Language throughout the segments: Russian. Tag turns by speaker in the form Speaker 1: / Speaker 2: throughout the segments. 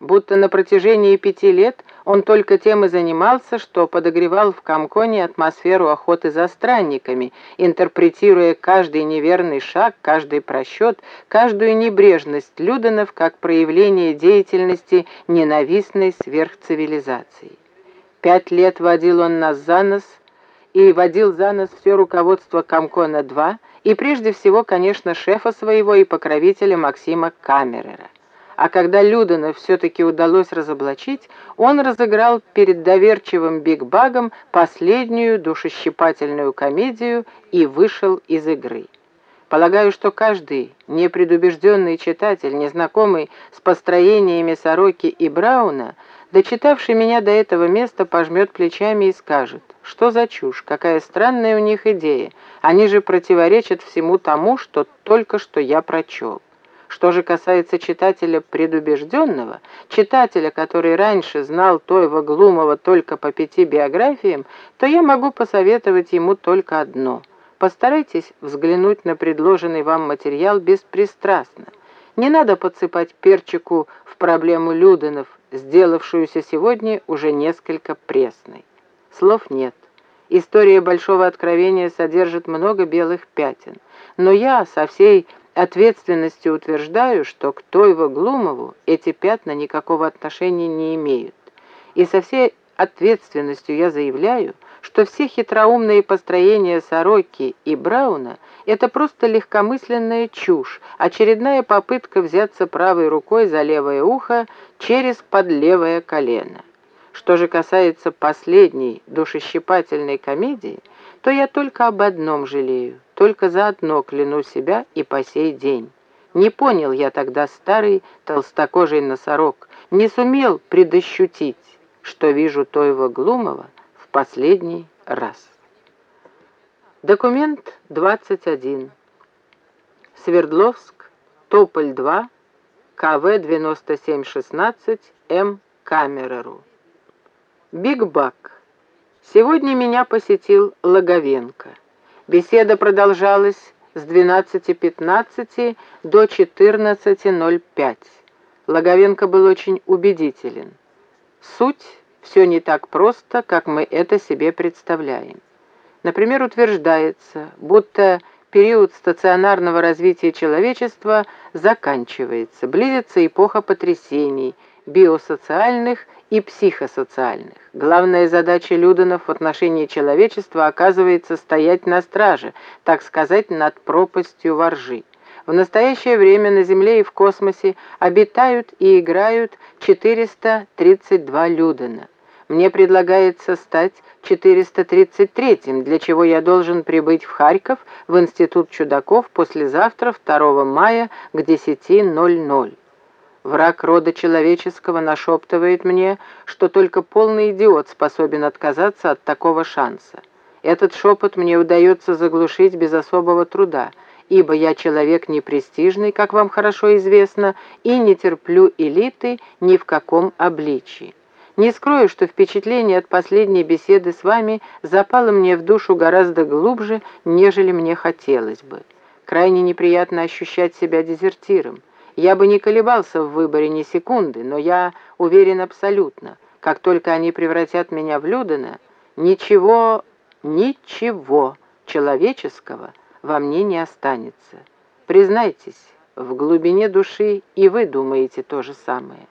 Speaker 1: будто на протяжении пяти лет он только тем и занимался, что подогревал в Комконе атмосферу охоты за странниками, интерпретируя каждый неверный шаг, каждый просчет, каждую небрежность Люденов как проявление деятельности ненавистной сверхцивилизации. Пять лет водил он нас за нос и водил за нос все руководство Комкона-2 и прежде всего, конечно, шефа своего и покровителя Максима Камерера а когда Людена все-таки удалось разоблачить, он разыграл перед доверчивым Биг-Багом последнюю душещипательную комедию и вышел из игры. Полагаю, что каждый непредубежденный читатель, незнакомый с построениями Сороки и Брауна, дочитавший меня до этого места, пожмет плечами и скажет, что за чушь, какая странная у них идея, они же противоречат всему тому, что только что я прочел. Что же касается читателя предубежденного, читателя, который раньше знал Тойва Глумова только по пяти биографиям, то я могу посоветовать ему только одно. Постарайтесь взглянуть на предложенный вам материал беспристрастно. Не надо подсыпать перчику в проблему Люденов, сделавшуюся сегодня уже несколько пресной. Слов нет. История Большого Откровения содержит много белых пятен. Но я со всей ответственностью утверждаю, что к Тойву Глумову эти пятна никакого отношения не имеют. И со всей ответственностью я заявляю, что все хитроумные построения Сороки и Брауна – это просто легкомысленная чушь, очередная попытка взяться правой рукой за левое ухо через под левое колено. Что же касается последней душещипательной комедии, то я только об одном жалею – только заодно кляну себя и по сей день. Не понял я тогда старый толстокожий носорог, не сумел предощутить, что вижу Тоева Глумова в последний раз. Документ 21. Свердловск, Тополь-2, КВ-9716, М. Камереру. Биг Бак. Сегодня меня посетил Логовенко. Беседа продолжалась с 12.15 до 14.05. Логовенко был очень убедителен. Суть все не так просто, как мы это себе представляем. Например, утверждается, будто период стационарного развития человечества заканчивается, близится эпоха потрясений, биосоциальных и психосоциальных. Главная задача Люденов в отношении человечества оказывается стоять на страже, так сказать, над пропастью воржи. В настоящее время на Земле и в космосе обитают и играют 432 Людена. Мне предлагается стать 433-м, для чего я должен прибыть в Харьков в Институт чудаков послезавтра, 2 мая, к 10.00. Враг рода человеческого нашептывает мне, что только полный идиот способен отказаться от такого шанса. Этот шепот мне удается заглушить без особого труда, ибо я человек непрестижный, как вам хорошо известно, и не терплю элиты ни в каком обличии. Не скрою, что впечатление от последней беседы с вами запало мне в душу гораздо глубже, нежели мне хотелось бы. Крайне неприятно ощущать себя дезертиром. Я бы не колебался в выборе ни секунды, но я уверен абсолютно, как только они превратят меня в Людена, ничего, ничего человеческого во мне не останется. Признайтесь, в глубине души и вы думаете то же самое.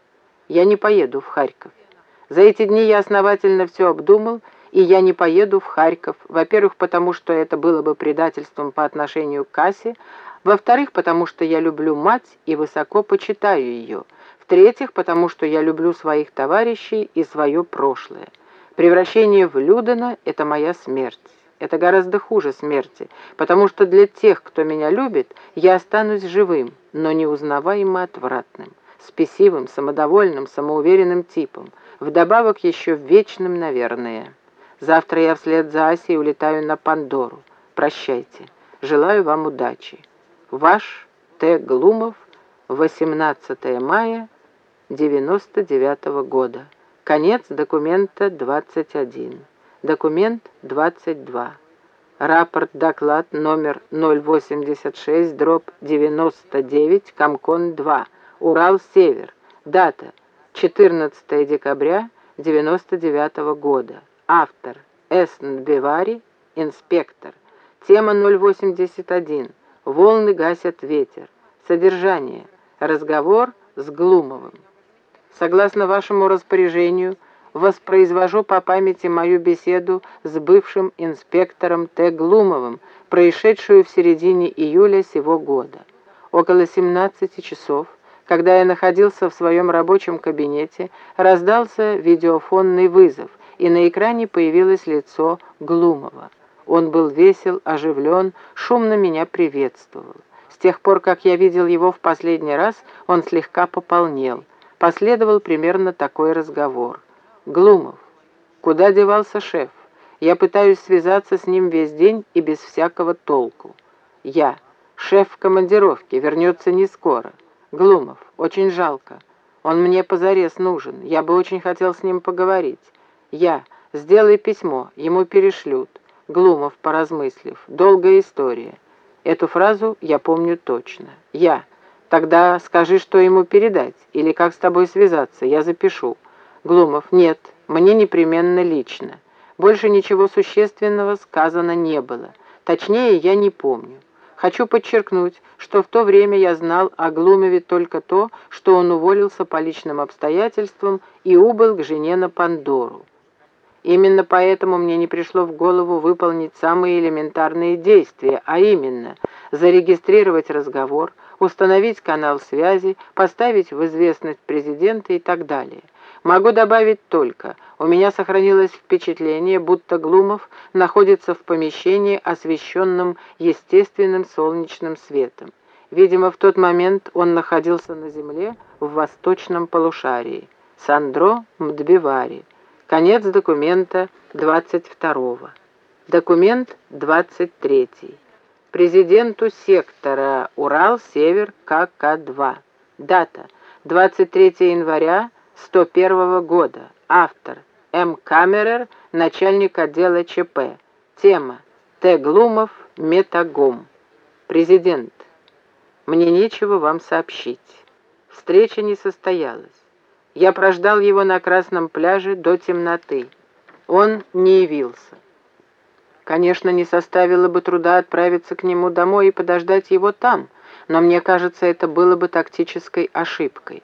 Speaker 1: Я не поеду в Харьков. За эти дни я основательно все обдумал, и я не поеду в Харьков, во-первых, потому что это было бы предательством по отношению к Кассе, во-вторых, потому что я люблю мать и высоко почитаю ее. В-третьих, потому что я люблю своих товарищей и свое прошлое. Превращение в Людена — это моя смерть. Это гораздо хуже смерти, потому что для тех, кто меня любит, я останусь живым, но неузнаваемо отвратным, спесивым, самодовольным, самоуверенным типом, вдобавок еще вечным, наверное. Завтра я вслед за Асей улетаю на Пандору. Прощайте. Желаю вам удачи. Ваш Т. Глумов, 18 мая 99 -го года. Конец документа 21. Документ 22. Рапорт-доклад номер 086, дробь 99, Комкон 2, Урал-Север. Дата 14 декабря 99 года. Автор Эсн Бевари, инспектор. Тема 081. Волны гасят ветер. Содержание. Разговор с Глумовым. Согласно вашему распоряжению, воспроизвожу по памяти мою беседу с бывшим инспектором Т. Глумовым, происшедшую в середине июля сего года. Около 17 часов когда я находился в своем рабочем кабинете, раздался видеофонный вызов, и на экране появилось лицо Глумова. Он был весел, оживлен, шумно меня приветствовал. С тех пор, как я видел его в последний раз, он слегка пополнел. Последовал примерно такой разговор. «Глумов, куда девался шеф? Я пытаюсь связаться с ним весь день и без всякого толку. Я. Шеф в командировке, вернется не скоро. Глумов, очень жалко. Он мне позарез нужен. Я бы очень хотел с ним поговорить. Я. Сделай письмо, ему перешлют. Глумов, поразмыслив. Долгая история. Эту фразу я помню точно. Я. Тогда скажи, что ему передать, или как с тобой связаться, я запишу. Глумов. Нет, мне непременно лично. Больше ничего существенного сказано не было. Точнее, я не помню. Хочу подчеркнуть, что в то время я знал о Глумове только то, что он уволился по личным обстоятельствам и убыл к жене на Пандору. Именно поэтому мне не пришло в голову выполнить самые элементарные действия, а именно зарегистрировать разговор, установить канал связи, поставить в известность президента и так далее. Могу добавить только, у меня сохранилось впечатление, будто Глумов находится в помещении, освещенном естественным солнечным светом. Видимо, в тот момент он находился на земле в восточном полушарии. Сандро Мдбивари. Конец документа 22. Документ 23. Президенту сектора Урал-Север КК-2. Дата 23 января 101 года. Автор М. Камерер, начальник отдела ЧП. Тема Т. Глумов, Метагом. Президент. Мне нечего вам сообщить. Встреча не состоялась. Я прождал его на Красном пляже до темноты. Он не явился. Конечно, не составило бы труда отправиться к нему домой и подождать его там, но мне кажется, это было бы тактической ошибкой.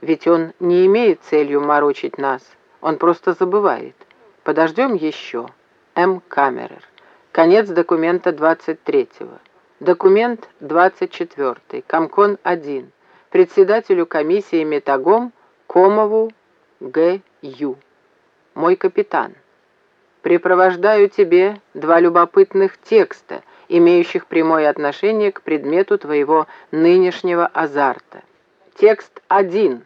Speaker 1: Ведь он не имеет целью морочить нас, он просто забывает. Подождем еще. М. Камерер. Конец документа 23-го. Документ 24. Комкон 1. Председателю комиссии Метагом Комову Г. Ю. Мой капитан. Припровождаю тебе два любопытных текста, имеющих прямое отношение к предмету твоего нынешнего азарта. Текст 1.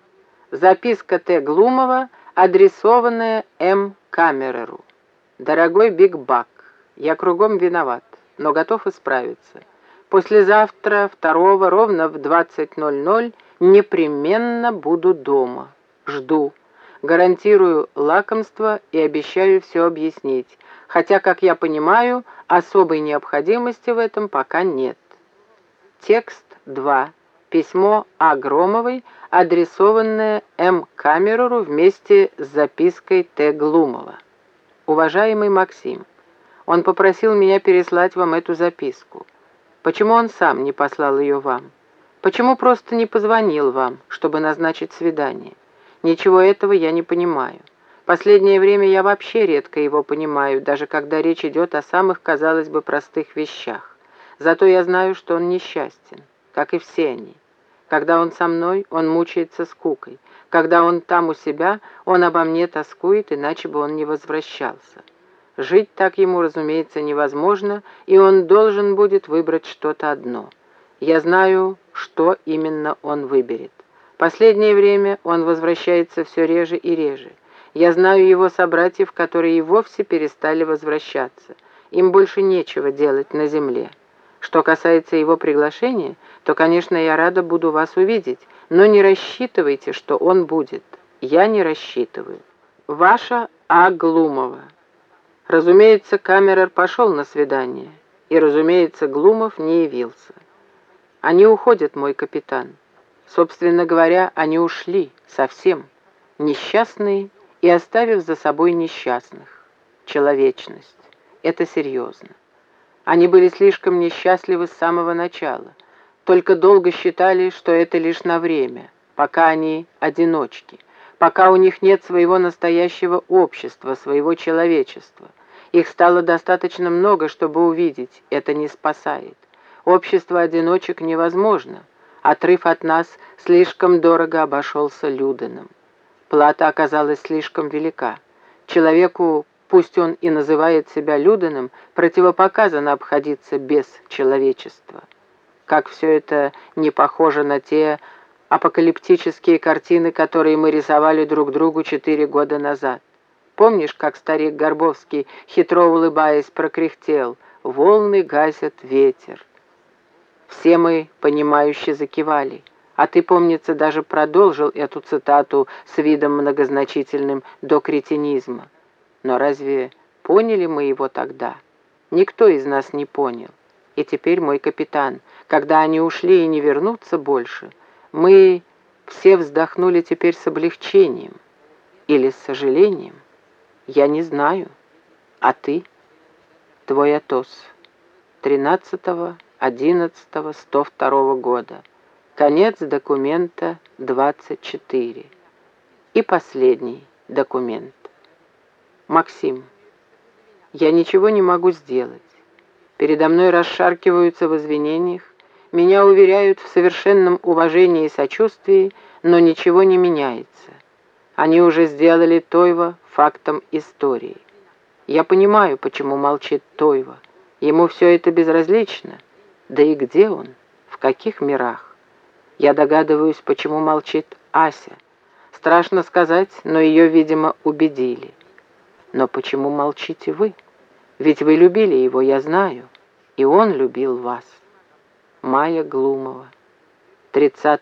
Speaker 1: Записка Т. Глумова, адресованная М. Камереру. «Дорогой Биг Бак, я кругом виноват, но готов исправиться. Послезавтра, второго, ровно в 20.00, непременно буду дома. Жду. Гарантирую лакомство и обещаю все объяснить, хотя, как я понимаю, особой необходимости в этом пока нет. Текст 2. Письмо А. Громовой, адресованное М. Камереру вместе с запиской Т. Глумова. «Уважаемый Максим, он попросил меня переслать вам эту записку. Почему он сам не послал ее вам? Почему просто не позвонил вам, чтобы назначить свидание? Ничего этого я не понимаю. Последнее время я вообще редко его понимаю, даже когда речь идет о самых, казалось бы, простых вещах. Зато я знаю, что он несчастен, как и все они. Когда он со мной, он мучается скукой. Когда он там у себя, он обо мне тоскует, иначе бы он не возвращался. Жить так ему, разумеется, невозможно, и он должен будет выбрать что-то одно. Я знаю, что именно он выберет. Последнее время он возвращается все реже и реже. Я знаю его собратьев, которые и вовсе перестали возвращаться. Им больше нечего делать на земле. Что касается его приглашения, то, конечно, я рада буду вас увидеть, но не рассчитывайте, что он будет. Я не рассчитываю. Ваша А. Глумова. Разумеется, Камерер пошел на свидание, и, разумеется, Глумов не явился. Они уходят, мой капитан. Собственно говоря, они ушли совсем. несчастные и оставив за собой несчастных. Человечность. Это серьезно. Они были слишком несчастливы с самого начала, только долго считали, что это лишь на время, пока они одиночки, пока у них нет своего настоящего общества, своего человечества. Их стало достаточно много, чтобы увидеть, это не спасает. Общество одиночек невозможно. Отрыв от нас слишком дорого обошелся Люденом. Плата оказалась слишком велика. Человеку, пусть он и называет себя Люденом, противопоказано обходиться без человечества. Как все это не похоже на те апокалиптические картины, которые мы рисовали друг другу четыре года назад. Помнишь, как старик Горбовский, хитро улыбаясь, прокряхтел «Волны гасят ветер». Все мы, понимающе закивали, а ты, помнится, даже продолжил эту цитату с видом многозначительным до кретинизма. Но разве поняли мы его тогда? Никто из нас не понял. И теперь мой капитан, когда они ушли и не вернутся больше, мы все вздохнули теперь с облегчением или с сожалением. Я не знаю. А ты? Твой Атос. 13-11-102 года. Конец документа 24. И последний документ. Максим, я ничего не могу сделать. Передо мной расшаркиваются в извинениях, меня уверяют в совершенном уважении и сочувствии, но ничего не меняется. Они уже сделали Тойва фактом истории. Я понимаю, почему молчит Тойва. Ему все это безразлично. Да и где он? В каких мирах? Я догадываюсь, почему молчит Ася. Страшно сказать, но ее, видимо, убедили. Но почему молчите вы? Ведь вы любили его, я знаю, и он любил вас. Майя Глумова. 30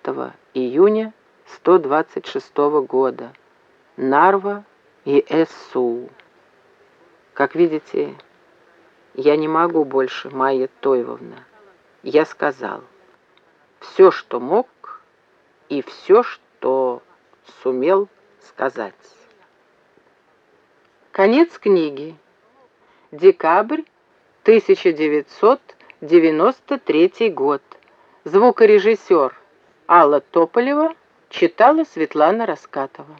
Speaker 1: июня 126 года. Нарва и Эссу. Как видите, я не могу больше, Майя Тойвовна. Я сказал все, что мог, и все, что сумел сказать. Конец книги. Декабрь 1993 год. Звукорежиссер Алла Тополева читала Светлана Раскатова.